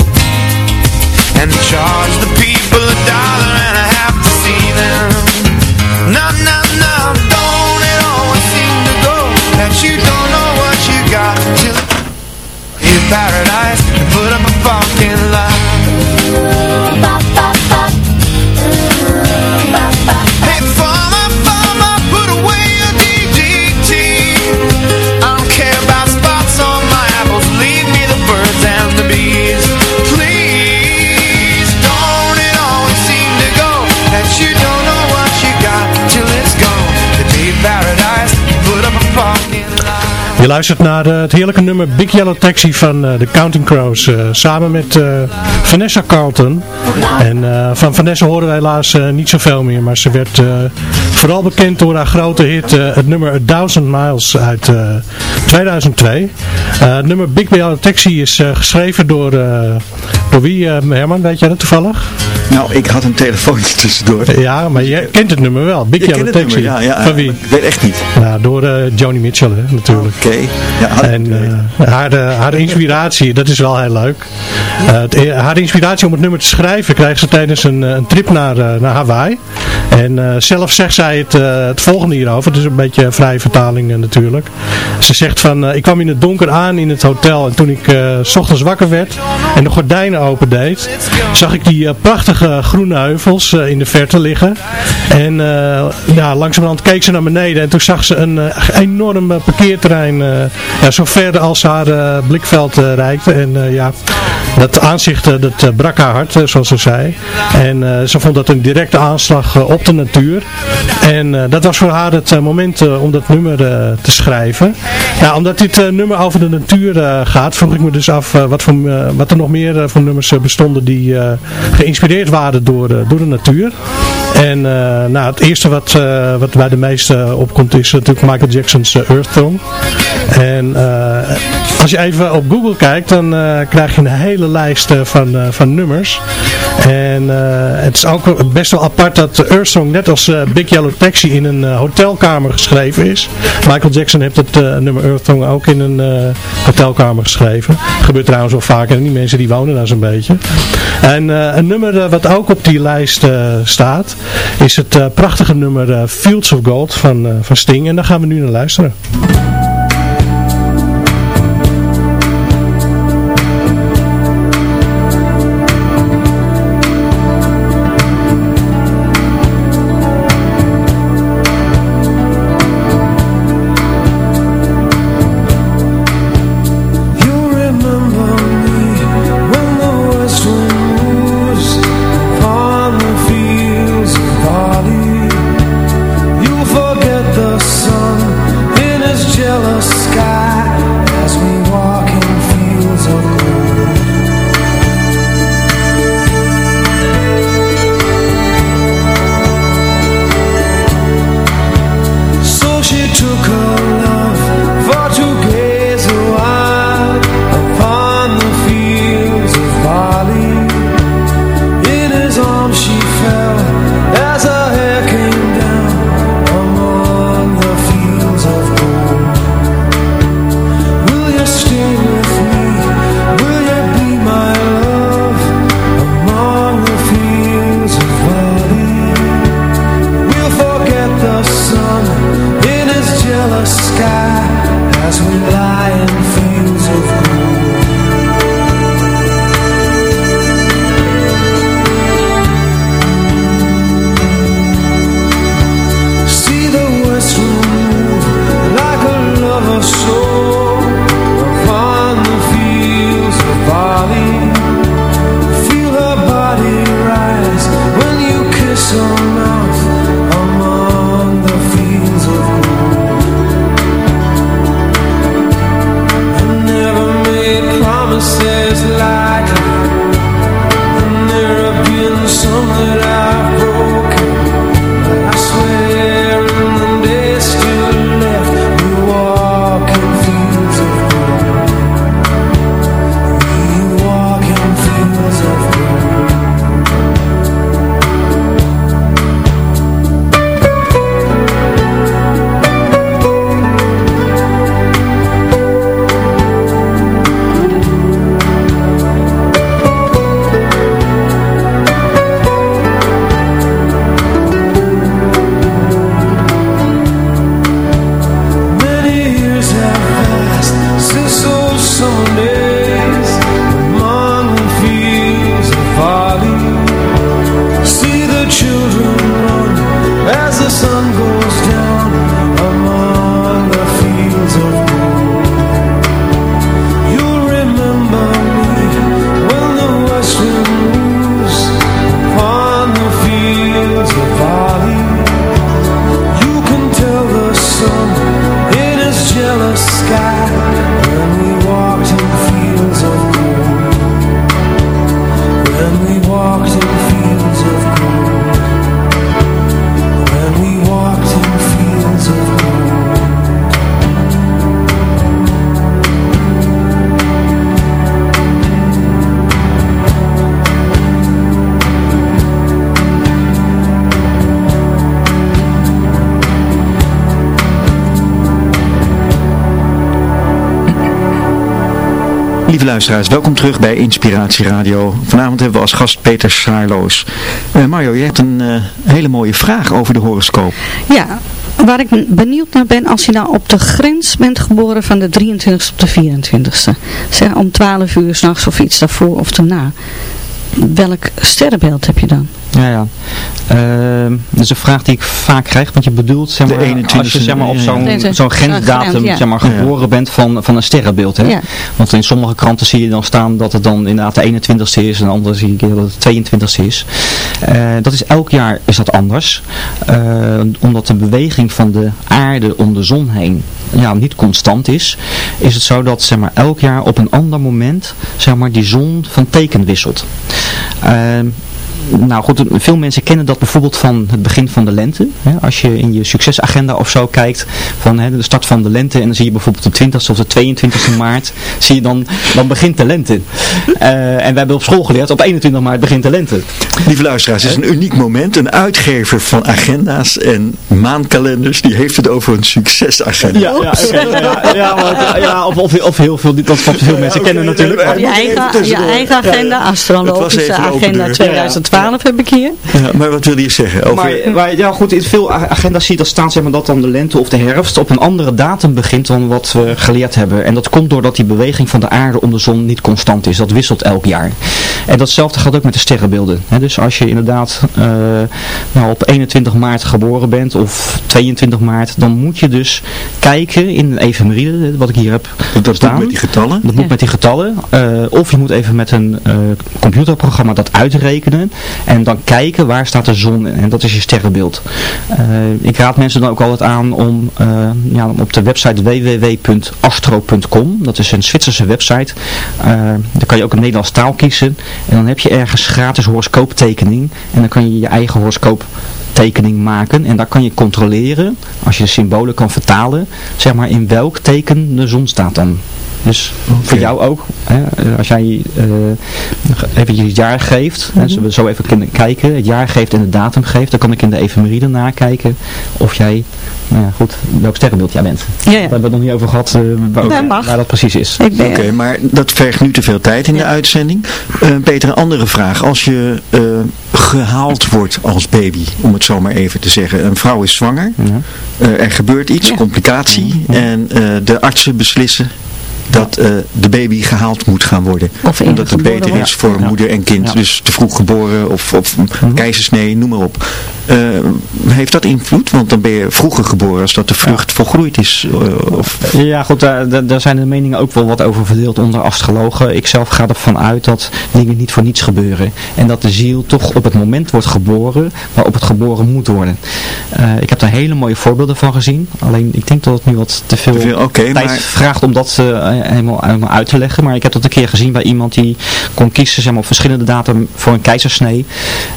and charge the people a dollar and a half to see them. No, no, no, don't it always seem to go That you don't know what you got till In paradise put up a fucking lie Je luistert naar uh, het heerlijke nummer Big Yellow Taxi van uh, de Counting Crows. Uh, samen met Vanessa Carlton. En van Vanessa horen we helaas niet zoveel meer. Maar ze werd vooral bekend door haar grote hit. het nummer A Thousand Miles uit 2002. het nummer Big Yellow Taxi is geschreven door, door wie Herman? Weet jij dat toevallig? Nou, ik had een telefoontje tussendoor. Ja, maar je kent het nummer wel. Big Yellow Taxi. ja, ja, Van wie? Ik weet echt niet. Ja, door Joni Mitchell hè, natuurlijk. Ja, en uh, haar, uh, haar inspiratie, dat is wel heel leuk. Het, e- haar inspiratie om het nummer te schrijven krijgt ze tijdens een, een trip naar, naar Hawaii. En zelf zegt zij het, het volgende hierover. Het is een beetje vrije vertaling natuurlijk. Ze zegt van, ik kwam in het donker aan in het hotel. En toen ik s ochtends wakker werd en de gordijnen opendeed, zag ik die prachtige groene heuvels in de verte liggen. En ja, langzamerhand keek ze naar beneden en toen zag ze een enorm parkeerterrein ja, zo ver als haar blikveld reikte. En ja, dat aanzicht dat brak haar hart, zoals ze zei. En ze vond dat een directe aanslag op de natuur. En dat was voor haar het moment om dat nummer te schrijven. Ja, omdat dit nummer over de natuur gaat, vroeg ik me dus af wat, voor, wat er nog meer voor nummers bestonden die geïnspireerd waren door, door de natuur. En nou, het eerste wat, wat bij de meesten opkomt is natuurlijk Michael Jackson's Earth Song. En als je even op Google kijkt, dan krijg je een hele lijst van, van nummers. En uh, het is ook best wel apart dat Earth Song net als Big Yellow Taxi in een hotelkamer geschreven is. Michael Jackson heeft het nummer Earth Song ook in een hotelkamer geschreven. Dat gebeurt trouwens wel vaker en die mensen die wonen daar zo'n beetje. En een nummer wat ook op die lijst staat, is het prachtige nummer Fields of Gold van, van Sting. En daar gaan we nu naar luisteren. Lieve luisteraars, welkom terug bij Inspiratie Radio. Vanavond hebben we als gast Peter Saarloos. Uh, Mario, je hebt een uh, hele mooie vraag over de horoscoop. Ja, waar ik benieuwd naar ben, als je nou op de grens bent geboren van de 23e op de 24e. Zeg om 12 uur s'nachts of iets daarvoor of daarna. Welk sterrenbeeld heb je dan? Ja, ja. Uh, dat is een vraag die ik vaak krijg, want je bedoelt, zeg maar, als je zeg maar, op zo'n zo'n grensdatum zeg maar, geboren bent van, van een sterrenbeeld. Hè? Want in sommige kranten zie je dan staan dat het dan inderdaad de 21ste is en andere zie je dat het de 22ste is. Uh, dat is elk jaar is dat anders. Uh, omdat de beweging van de aarde om de zon heen ja, niet constant is, is het zo dat zeg maar, elk jaar op een ander moment zeg maar, die zon van teken wisselt. Um, nou goed, veel mensen kennen dat bijvoorbeeld van het begin van de lente. Als je in je succesagenda of zo kijkt van de start van de lente en dan zie je bijvoorbeeld de 20 of de 22 maart, zie je dan, dan begint de lente. Uh, en we hebben op school geleerd, op 21 maart begint de lente. Lieve luisteraars, het is een uniek moment. Een uitgever van agenda's en maandkalenders, die heeft het over een succesagenda. Ja, ja, ja, ja, of, of, of, heel veel, dat veel mensen kennen natuurlijk. Je eigen, je eigen agenda, astrologische agenda 2012 heb ik hier. Ja, maar wat wil je zeggen? Over... Maar, ja goed, in veel agenda's zie je dat staan zeg maar, dat dan de lente of de herfst op een andere datum begint dan wat we geleerd hebben. En dat komt doordat die beweging van de aarde om de zon niet constant is. Dat wisselt elk jaar. En datzelfde gaat ook met de sterrenbeelden. dus als je inderdaad uh, nou, op 21 maart geboren bent of 22 maart, dan moet je dus kijken in een evenemeride, wat ik hier heb dat staan. Dat moet met die getallen? Dat moet met die getallen. Uh, of je moet even met een uh, computerprogramma dat uitrekenen. En dan kijken waar staat de zon en dat is je sterrenbeeld. Uh, ik raad mensen dan ook altijd aan om uh, ja, op de website www.astro.com, dat is een Zwitserse website, uh, daar kan je ook een Nederlands taal kiezen. En dan heb je ergens gratis horoscooptekening en dan kan je je eigen horoscoop tekening maken en daar kan je controleren, als je de symbolen kan vertalen, zeg maar in welk teken de zon staat dan. Dus voor jou ook, hè, als jij uh, even je jaar geeft, mm -hmm. we zo even kunnen kijken, het jaar geeft en de datum geeft, dan kan ik in de efemeride nakijken of jij, nou ja, goed, welk sterrenbeeld jij bent. Ja, ja. Daar hebben we het nog niet over gehad, uh, waar, waar, dat precies is. Oké, okay, maar dat vergt nu te veel tijd in ja. de uitzending. Uh, Peter, een andere vraag. Als je gehaald wordt als baby, om het zo maar even te zeggen. Een vrouw is zwanger, ja. er gebeurt iets, complicatie, en de artsen beslissen dat uh, de baby gehaald moet gaan worden. Of Omdat het beter is voor ja. moeder en kind. Ja. Dus te vroeg geboren of, of mm -hmm. keizersnee, noem maar op. Uh, heeft dat invloed? Want dan ben je vroeger geboren als dat de vrucht ja. volgroeid is. Uh, of... Ja goed, daar, daar zijn de meningen ook wel wat over verdeeld onder astrologen. Ik zelf ga ervan uit dat dingen niet voor niets gebeuren. En dat de ziel toch op het moment wordt geboren waarop het geboren moet worden. ik heb daar hele mooie voorbeelden van gezien. Alleen ik denk dat het nu wat te veel, te veel okay, tijd maar... vraagt om dat helemaal, helemaal uit te leggen. Maar ik heb dat een keer gezien bij iemand die kon kiezen zeg maar, op verschillende datum voor een keizersnee.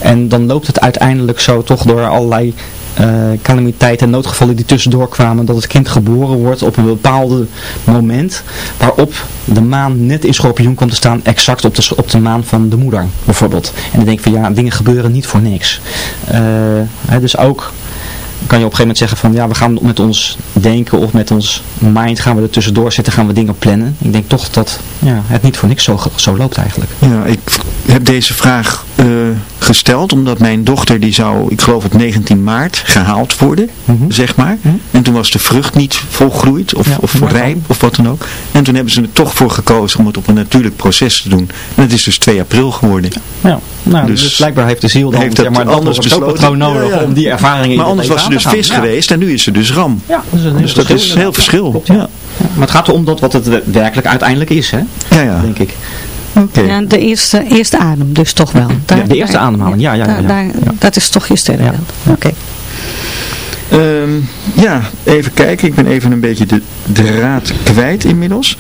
En dan loopt het uiteindelijk zo toch door allerlei uh, calamiteiten en noodgevallen die tussendoor kwamen, dat het kind geboren wordt op een bepaald moment waarop de maan net in schorpioen komt te staan, exact op de, op de maan van de moeder, bijvoorbeeld. En dan denk ik van ja, dingen gebeuren niet voor niks. Uh, hè, dus ook kan je op een gegeven moment zeggen van ja, we gaan met ons denken of met ons mind gaan we er tussendoor zitten, gaan we dingen plannen. Ik denk toch dat ja, het niet voor niks zo, zo loopt eigenlijk. Ja, ik heb deze vraag uh, gesteld omdat mijn dochter die zou, ik geloof op 19 maart, gehaald worden, mm -hmm. zeg maar. Mm -hmm. En toen was de vrucht niet volgroeid of, ja, of rijp of wat dan ook. En toen hebben ze er toch voor gekozen om het op een natuurlijk proces te doen. En het is dus 2 april geworden. Ja, nou, dus, dus blijkbaar heeft de ziel dan heeft maar, anders besloten nodig ja, ja. om die ervaringen Maar anders was ze dus vis geweest en nu is ze dus ram. Ja, dat is, dus dat is heel verschil. Klopt, ja. Maar het gaat erom dat wat het werkelijk uiteindelijk is, hè? Ja, ja. denk ik. Okay. Ja, de eerste, eerste adem dus toch wel. Daar, ja, de eerste daar, ademhaling, ja. ja, ja, ja, daar, Dat is toch je sterrenbeeld. Oké. Okay. Um, ja, even kijken. Ik ben even een beetje de draad kwijt inmiddels.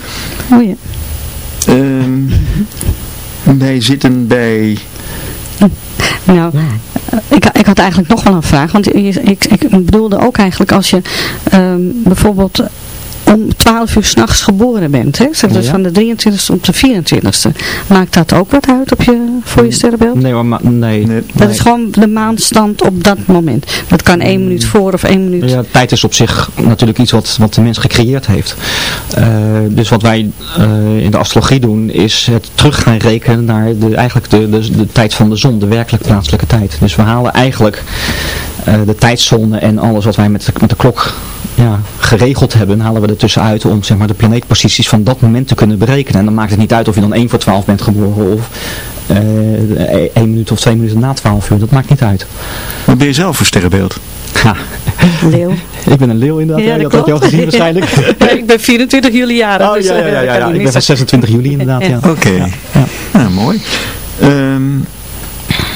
Oh ja. Um, wij zitten bij... Nou, ik, ik had eigenlijk nog wel een vraag. Want ik, ik, ik bedoelde ook eigenlijk als je um, bijvoorbeeld om 12 uur s'nachts geboren bent. Hè? Zeg dus van de 23e op de 24e. Maakt dat ook wat uit op je, voor je sterrenbeeld? Nee, maar nee. nee. Dat is gewoon de maanstand op dat moment. Dat kan één minuut voor of één minuut... Ja, tijd is op zich natuurlijk iets wat, wat de mens gecreëerd heeft. Uh, dus wat wij uh, in de astrologie doen is het terug gaan rekenen naar de, eigenlijk de, de, de tijd van de zon, de werkelijk plaatselijke tijd. Dus we halen eigenlijk uh, de tijdzone en alles wat wij met de, met de klok ja, geregeld hebben, halen we er tussenuit om zeg maar, de planeetposities van dat moment te kunnen berekenen. En dan maakt het niet uit of je dan 1 voor 12 bent geboren of uh, 1 minuut of 2 minuten na 12 uur. Dat maakt niet uit. Wat ben je zelf voor sterrenbeeld? Ja. Leeuw. ik ben een leeuw inderdaad. Ja, dat, dat had je al gezien waarschijnlijk. ik ben 24 juli jarig. Oh dus, ja, ja, ja, ja, ja. ik ben van 26 juli inderdaad. Ja. Oké. Okay. Ja. Ja. Nou, mooi. Um,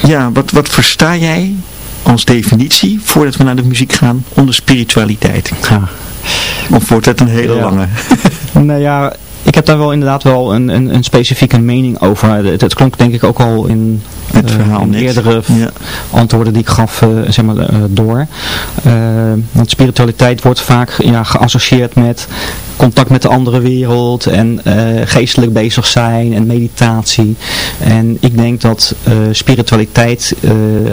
ja, wat, wat versta jij als definitie, voordat we naar de muziek gaan, onder spiritualiteit? Ja. Of wordt het een hele ja. lange? nou ja, ik heb daar wel inderdaad wel een, een, een specifieke mening over. Het, het, klonk denk ik ook al in, het verhaal uh, in eerdere ja. antwoorden die ik gaf uh, zeg maar, uh, door. want spiritualiteit wordt vaak ja, geassocieerd met contact met de andere wereld en geestelijk bezig zijn en meditatie. En ik denk dat spiritualiteit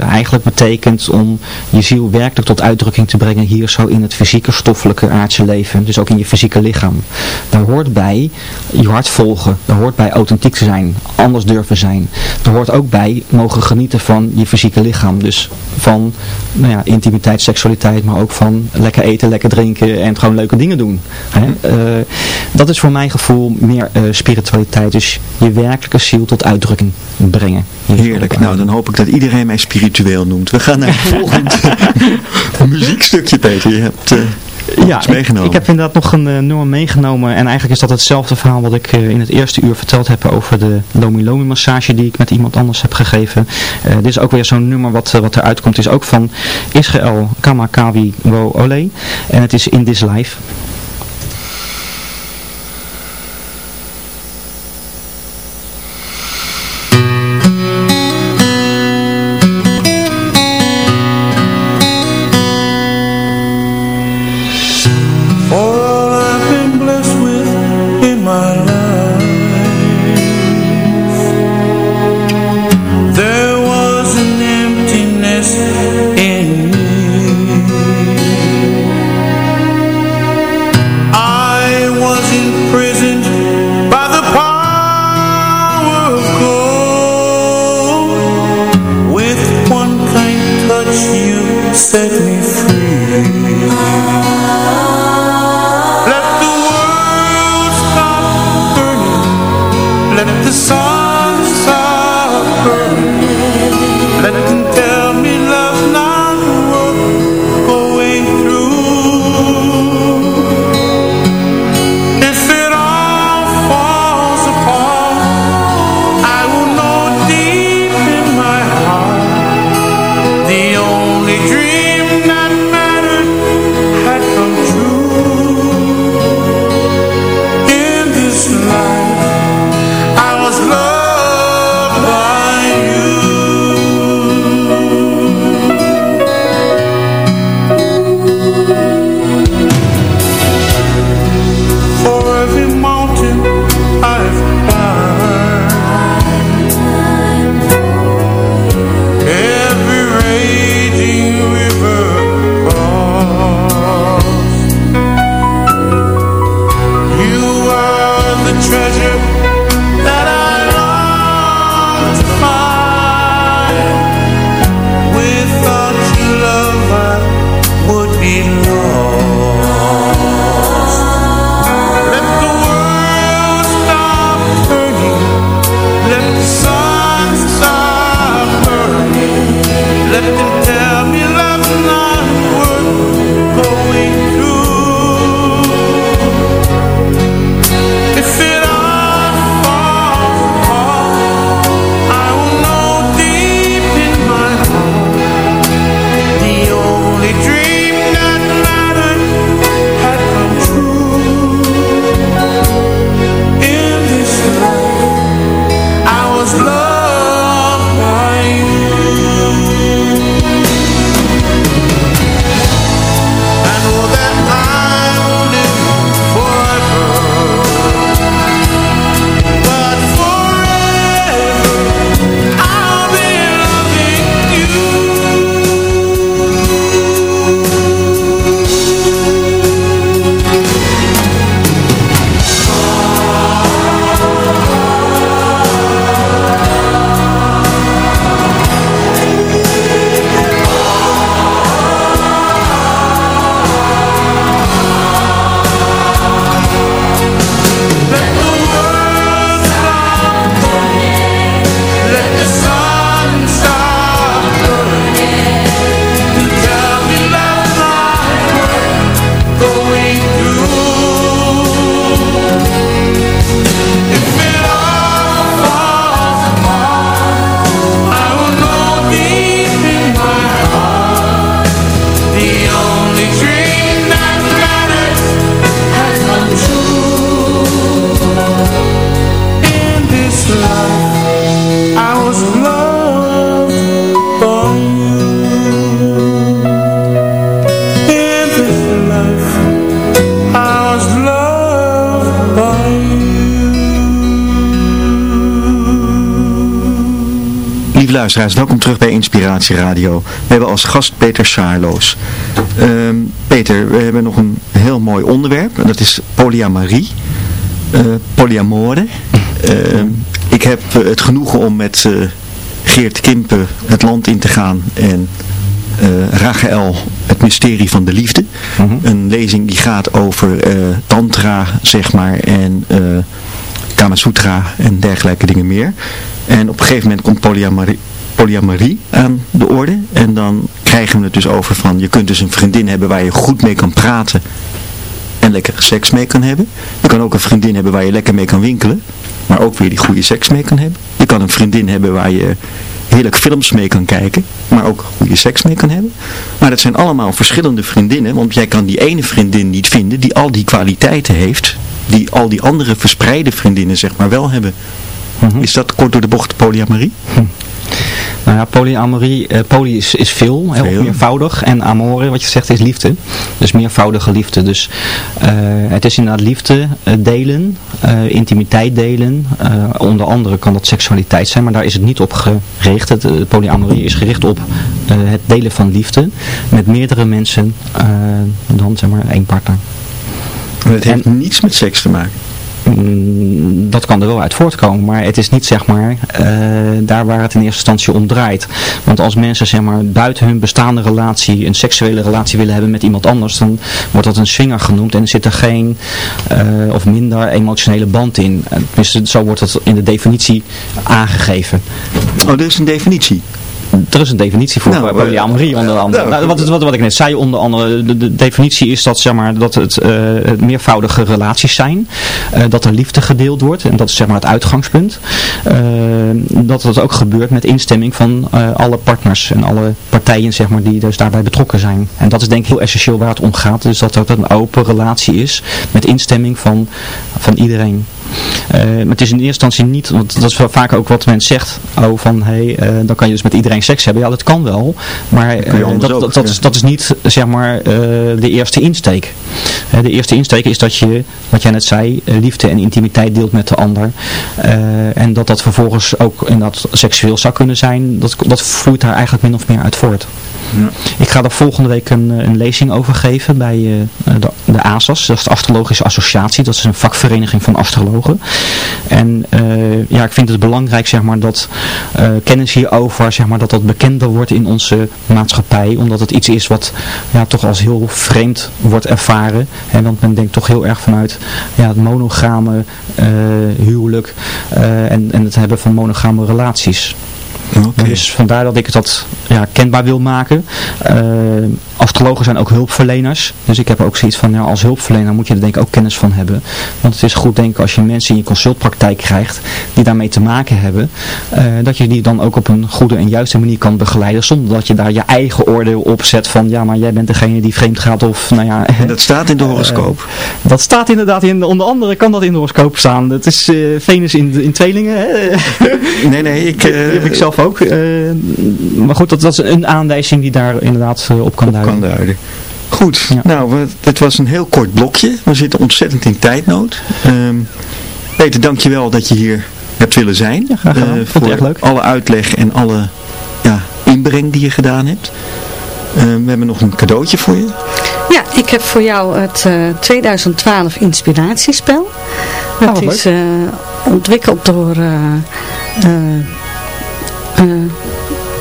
eigenlijk betekent om je ziel werkelijk tot uitdrukking te brengen hier zo in het fysieke, stoffelijke, aardse leven. Dus ook in je fysieke lichaam. Daar hoort bij je hart volgen. Er hoort bij authentiek te zijn, anders durven zijn. Er hoort ook bij mogen genieten van je fysieke lichaam. Dus van nou ja, intimiteit, seksualiteit, maar ook van lekker eten, lekker drinken en gewoon leuke dingen doen. Hè? Uh, dat is voor mijn gevoel meer uh, spiritualiteit. Dus je werkelijke ziel tot uitdrukking brengen. Heerlijk. Nou, dan hoop ik dat iedereen mij spiritueel noemt. We gaan naar het volgende muziekstukje, Peter. Je hebt... Uh, ja, ik, ik, heb inderdaad nog een uh, nummer meegenomen en eigenlijk is dat hetzelfde verhaal wat ik uh, in het eerste uur verteld heb over de Lomi Lomi massage die ik met iemand anders heb gegeven. Uh, dit is ook weer zo'n nummer wat, wat eruit komt. Is ook van Israël Kamakawi Wo Ole en het is In This Life. Luisteraars, welkom terug bij Inspiratie Radio. We hebben als gast Peter Saarloos. Ehm, Peter, we hebben nog een heel mooi onderwerp. En dat is polyamorie. Uh, polyamore. Ehm, ik heb eh, het genoegen om met uh, Geert Kimpen het land in te gaan. En Rachel, het mysterie van de liefde. Mhm. Een lezing die gaat over tantra, zeg maar. En Kama Sutra en dergelijke dingen meer. En op een gegeven moment komt polyamorie, polyamorie aan de orde. En dan krijgen we het dus over van, je kunt dus een vriendin hebben waar je goed mee kan praten. En lekker seks mee kan hebben. Je kan ook een vriendin hebben waar je lekker mee kan winkelen. Maar ook weer die goede seks mee kan hebben. Je kan een vriendin hebben waar je heerlijk films mee kan kijken, maar ook goede seks mee kan hebben. Maar dat zijn allemaal verschillende vriendinnen, want jij kan die ene vriendin niet vinden die al die kwaliteiten heeft, die al die andere verspreide vriendinnen zeg maar wel hebben. Mhm. Is dat kort door de bocht polyamorie? Hm. Nou ja, polyamorie, uh, poly is, is veel, heel meervoudig. En amore, wat je zegt, is liefde. Dus meervoudige liefde. Dus uh, het is inderdaad liefde uh, delen, intimiteit delen. onder andere kan dat seksualiteit zijn, maar daar is het niet op gericht. Het, polyamorie is gericht op het delen van liefde met meerdere mensen dan zeg maar één partner. het heeft niets met seks te maken. Mm, dat kan er wel uit voortkomen, maar het is niet zeg maar uh, daar waar het in eerste instantie om draait. Want als mensen zeg maar buiten hun bestaande relatie een seksuele relatie willen hebben met iemand anders, dan wordt dat een swinger genoemd en zit er geen uh, of minder emotionele band in. Tenminste, zo wordt dat in de definitie aangegeven. Oh, er is een definitie? Er is een definitie voor nou, polyamorie eh, onder andere. Nou, wat, wat, wat, ik net zei onder andere, de, de definitie is dat, zeg maar, dat het uh, meervoudige relaties zijn. Uh, dat er liefde gedeeld wordt en dat is zeg maar het uitgangspunt. Uh, dat het ook gebeurt met instemming van alle partners en alle partijen zeg maar, die dus daarbij betrokken zijn. En dat is denk ik heel essentieel waar het om gaat. Dus dat het een open relatie is met instemming van, van iedereen. Uh, maar het is in eerste instantie niet, want dat is vaak ook wat men zegt, oh van hé, hey, uh, dan kan je dus met iedereen seks hebben. Ja, dat kan wel, maar dat, dat, dat, is, dat is niet zeg maar de eerste insteek. de eerste insteek is dat je, wat jij net zei, liefde en intimiteit deelt met de ander. en dat dat vervolgens ook inderdaad seksueel zou kunnen zijn, dat, dat vloeit daar eigenlijk min of meer uit voort. Ik ga er volgende week een, een lezing over geven bij de, de ASAS, dat is de Astrologische Associatie, dat is een vakvereniging van astrologen. En ja, ik vind het belangrijk zeg maar, dat kennis hierover zeg maar, dat dat bekender wordt in onze maatschappij. Omdat het iets is wat ja, toch als heel vreemd wordt ervaren. Hè, want men denkt toch heel erg vanuit ja, het monogame huwelijk en, en het hebben van monogame relaties. Okay. Dus vandaar dat ik dat ja, kenbaar wil maken. Uh, astrologen zijn ook hulpverleners. Dus ik heb ook zoiets van, ja, als hulpverlener moet je er denk ik ook kennis van hebben. Want het is goed denk ik als je mensen in je consultpraktijk krijgt die daarmee te maken hebben. Uh, dat je die dan ook op een goede en juiste manier kan begeleiden. Zonder dat je daar je eigen oordeel op zet van, ja maar jij bent degene die vreemd gaat of nou ja. En dat staat in de horoscoop. Uh, dat staat inderdaad in, onder andere kan dat in de horoscoop staan. Het is Venus in, in tweelingen. Hè? nee, nee, ik... heb ik zelf ook. maar goed, dat, dat is een aanwijzing die daar inderdaad op kan duiden kan duiden. Goed, nou, het was een heel kort blokje. We zitten ontzettend in tijdnood. Um, Peter, dankjewel dat je hier hebt willen zijn. Ja, graag gedaan. Uh, voor leuk. alle uitleg en alle ja, inbreng die je gedaan hebt. Uh, we hebben nog een cadeautje voor je. Ja, ik heb voor jou het uh, eh, 2012 inspiratiespel. Dat oh, is eh, ontwikkeld door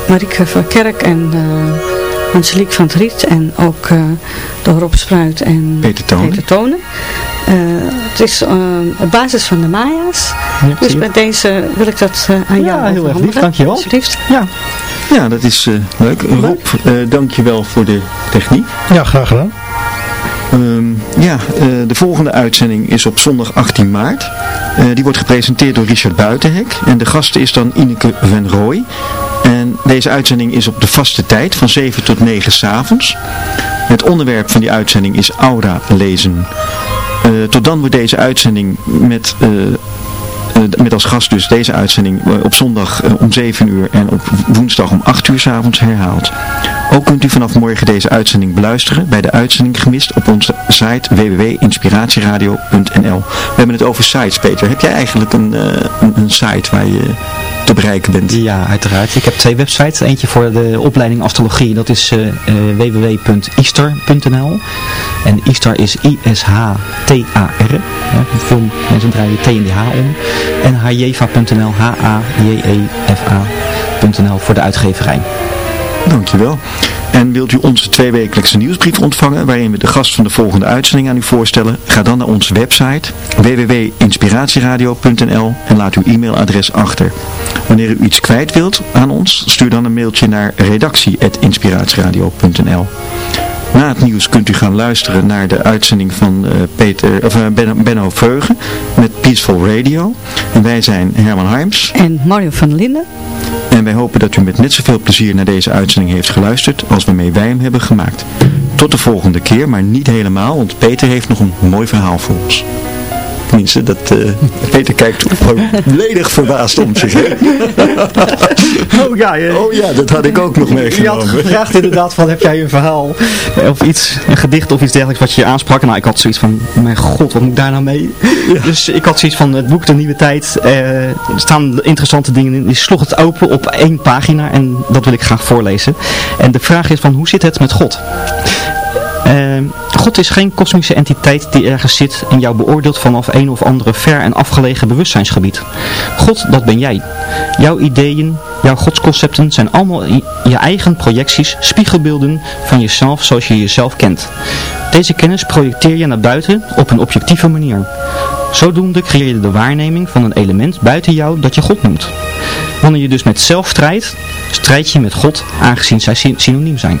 Marieke van Kerk en Angelique van het Riet en ook uh, door Rob Spruit en Peter Tonen. Peter Tonen. Uh, het is uh, op basis van de Maya's. Ja, dus bij deze wil ik dat aan jou Ja, heel erg lief, dankjewel. Alsjeblieft. Ja. ja, dat is leuk. Rob, dankjewel voor de techniek. Ja, graag gedaan. Um, ja, de volgende uitzending is op zondag 18 maart. die wordt gepresenteerd door Richard Buitenhek. En de gast is dan Ineke van Rooij. En deze uitzending is op de vaste tijd van 7 tot 9 s'avonds. Het onderwerp van die uitzending is aura lezen. Uh, tot dan wordt deze uitzending met, met als gast dus deze uitzending op zondag om 7 uur en op woensdag om 8 uur s'avonds herhaald. Ook kunt u vanaf morgen deze uitzending beluisteren bij de uitzending gemist op onze site www.inspiratieradio.nl We hebben het over sites, Peter. Heb jij eigenlijk een, een, een site waar je te bereiken bent. Ja, uiteraard. Ik heb twee websites. Eentje voor de opleiding astrologie. Dat is uh, www.easter.nl En Easter is I-S-H-T-A-R. veel mensen draaien T en H om. En hjeva.nl H-A-J-E-F-A.nl voor de uitgeverij. Dankjewel. En wilt u onze tweewekelijkse nieuwsbrief ontvangen waarin we de gast van de volgende uitzending aan u voorstellen? Ga dan naar onze website www.inspiratieradio.nl en laat uw e-mailadres achter. Wanneer u iets kwijt wilt aan ons, stuur dan een mailtje naar redactie.inspiratieradio.nl na het nieuws kunt u gaan luisteren naar de uitzending van uh, Peter, of, uh, Benno, Veugen met Peaceful Radio. En wij zijn Herman Harms. En Mario van Linden. En wij hopen dat u met net zoveel plezier naar deze uitzending heeft geluisterd als waarmee wij hem hebben gemaakt. Tot de volgende keer, maar niet helemaal, want Peter heeft nog een mooi verhaal voor ons. Tenminste, dat, uh, Peter kijkt volledig verbaasd om zich heen. oh, ja, je, oh ja, dat had ik ook nog meegenomen. Je had gevraagd inderdaad van, heb jij een verhaal of iets, een gedicht of iets dergelijks wat je aansprak. Nou, ik had zoiets van, mijn god, wat moet ik daar nou mee? Dus ik had zoiets van, het boek De Nieuwe Tijd, uh, er staan interessante dingen in. Die sloeg het open op één pagina en dat wil ik graag voorlezen. En de vraag is van, hoe zit het met God? Uh, God is geen kosmische entiteit die ergens zit en jou beoordeelt vanaf een of andere ver en afgelegen bewustzijnsgebied. God, dat ben jij. Jouw ideeën, jouw godsconcepten zijn allemaal je eigen projecties, spiegelbeelden van jezelf zoals je jezelf kent. Deze kennis projecteer je naar buiten op een objectieve manier. Zodoende creëer je de waarneming van een element buiten jou dat je God noemt. Wanneer je dus met zelf strijdt, strijd je met God aangezien zij synoniem zijn.